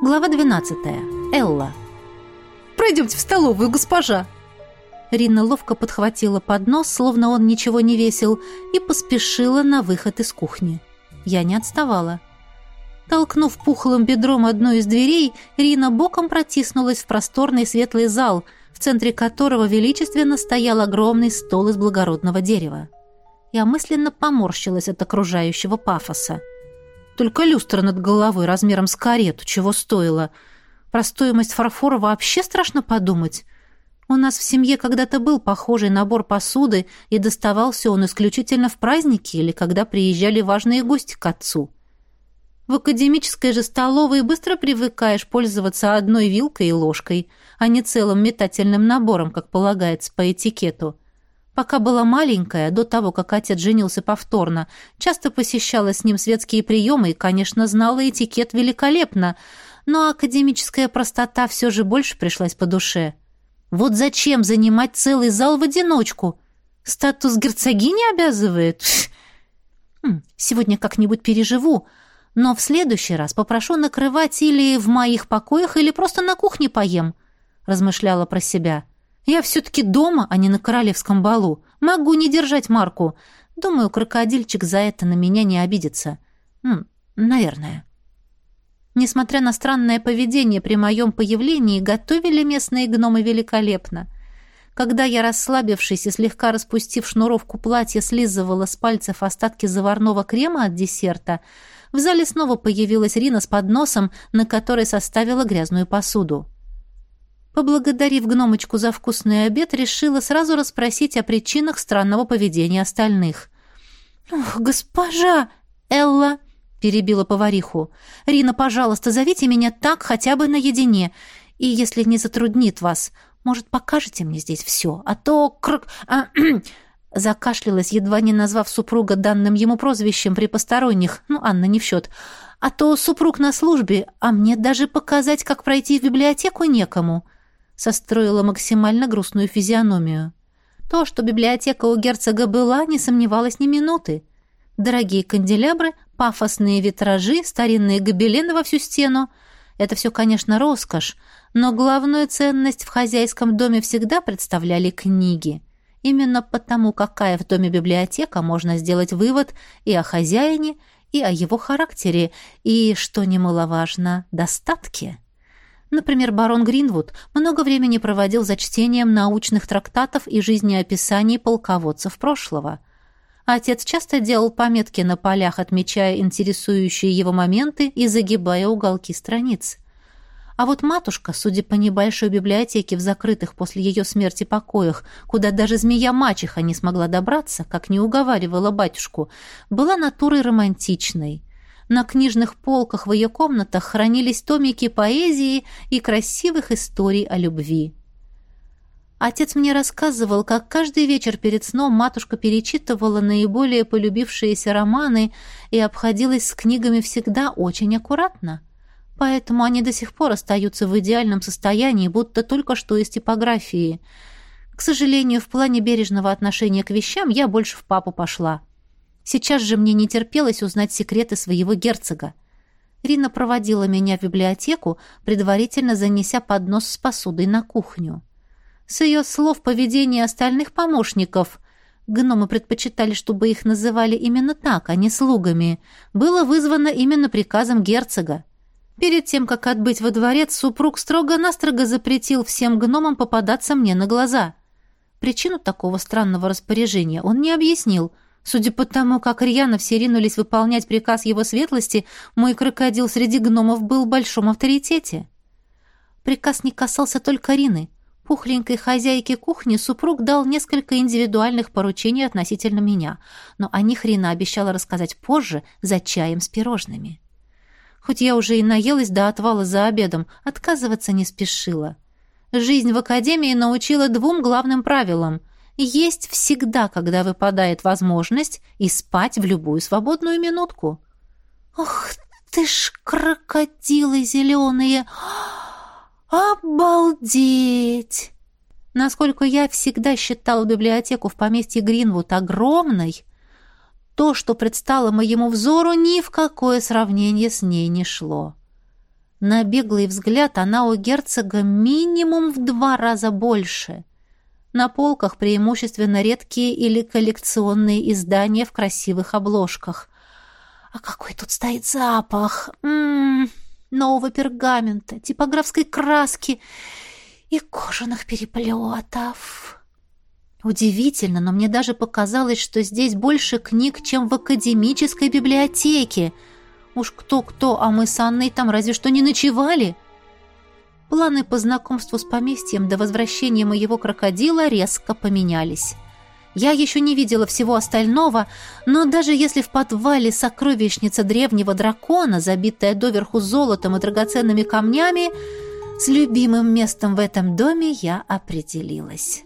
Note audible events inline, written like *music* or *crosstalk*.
Глава 12. Элла. «Пройдемте в столовую, госпожа!» Рина ловко подхватила поднос, словно он ничего не весил, и поспешила на выход из кухни. Я не отставала. Толкнув пухлым бедром одну из дверей, Рина боком протиснулась в просторный светлый зал, в центре которого величественно стоял огромный стол из благородного дерева. Я мысленно поморщилась от окружающего пафоса. Только люстра над головой размером с карету, чего стоила. Про стоимость фарфора вообще страшно подумать. У нас в семье когда-то был похожий набор посуды, и доставался он исключительно в праздники или когда приезжали важные гости к отцу. В академической же столовой быстро привыкаешь пользоваться одной вилкой и ложкой, а не целым метательным набором, как полагается по этикету – Пока была маленькая, до того, как отец женился повторно, часто посещала с ним светские приемы и, конечно, знала этикет великолепно, но академическая простота все же больше пришлась по душе. Вот зачем занимать целый зал в одиночку? Статус герцогини обязывает? *laughs* Хм, сегодня как-нибудь переживу, но в следующий раз попрошу накрывать или в моих покоях, или просто на кухне поем, размышляла про себя. — я все-таки дома, а не на королевском балу. Могу не держать марку. Думаю, крокодильчик за это на меня не обидится. М, наверное. Несмотря на странное поведение при моем появлении, готовили местные гномы великолепно. Когда я, расслабившись и слегка распустив шнуровку платья, слизывала с пальцев остатки заварного крема от десерта, в зале снова появилась Рина с подносом, на которой составила грязную посуду. Поблагодарив гномочку за вкусный обед, решила сразу расспросить о причинах странного поведения остальных. «Ох, госпожа! Элла!» — перебила повариху. «Рина, пожалуйста, зовите меня так хотя бы наедине. И если не затруднит вас, может, покажете мне здесь все? А то... Крк... А, *clears throat* закашлялась, едва не назвав супруга данным ему прозвищем при посторонних. Ну, Анна не в счет. А то супруг на службе, а мне даже показать, как пройти в библиотеку некому» состроила максимально грустную физиономию. То, что библиотека у герцога была, не сомневалась ни минуты. Дорогие канделябры, пафосные витражи, старинные гобелены во всю стену — это все, конечно, роскошь, но главную ценность в хозяйском доме всегда представляли книги. Именно потому, какая в доме библиотека, можно сделать вывод и о хозяине, и о его характере, и, что немаловажно, достатке. Например, барон Гринвуд много времени проводил за чтением научных трактатов и жизнеописаний полководцев прошлого. Отец часто делал пометки на полях, отмечая интересующие его моменты и загибая уголки страниц. А вот матушка, судя по небольшой библиотеке в закрытых после ее смерти покоях, куда даже змея-мачеха не смогла добраться, как не уговаривала батюшку, была натурой романтичной – на книжных полках в ее комнатах хранились томики поэзии и красивых историй о любви. Отец мне рассказывал, как каждый вечер перед сном матушка перечитывала наиболее полюбившиеся романы и обходилась с книгами всегда очень аккуратно. Поэтому они до сих пор остаются в идеальном состоянии, будто только что из типографии. К сожалению, в плане бережного отношения к вещам я больше в папу пошла. Сейчас же мне не терпелось узнать секреты своего герцога. Рина проводила меня в библиотеку, предварительно занеся поднос с посудой на кухню. С ее слов поведение остальных помощников гномы предпочитали, чтобы их называли именно так, а не слугами, было вызвано именно приказом герцога. Перед тем, как отбыть во дворец, супруг строго-настрого запретил всем гномам попадаться мне на глаза. Причину такого странного распоряжения он не объяснил — Судя по тому, как рьяно все ринулись выполнять приказ его светлости, мой крокодил среди гномов был в большом авторитете. Приказ не касался только Рины. Пухленькой хозяйке кухни супруг дал несколько индивидуальных поручений относительно меня, но о них Рина обещала рассказать позже, за чаем с пирожными. Хоть я уже и наелась до отвала за обедом, отказываться не спешила. Жизнь в академии научила двум главным правилам — есть всегда, когда выпадает возможность, и спать в любую свободную минутку. «Ох ты ж крокодилы зеленые! Обалдеть!» Насколько я всегда считала библиотеку в поместье Гринвуд огромной, то, что предстало моему взору, ни в какое сравнение с ней не шло. На беглый взгляд она у герцога минимум в два раза больше. На полках преимущественно редкие или коллекционные издания в красивых обложках. А какой тут стоит запах! М -м -м, нового пергамента, типографской краски и кожаных переплетов. Удивительно, но мне даже показалось, что здесь больше книг, чем в академической библиотеке. Уж кто-кто, а мы с Анной там разве что не ночевали. Планы по знакомству с поместьем до возвращения моего крокодила резко поменялись. Я еще не видела всего остального, но даже если в подвале сокровищница древнего дракона, забитая доверху золотом и драгоценными камнями, с любимым местом в этом доме я определилась.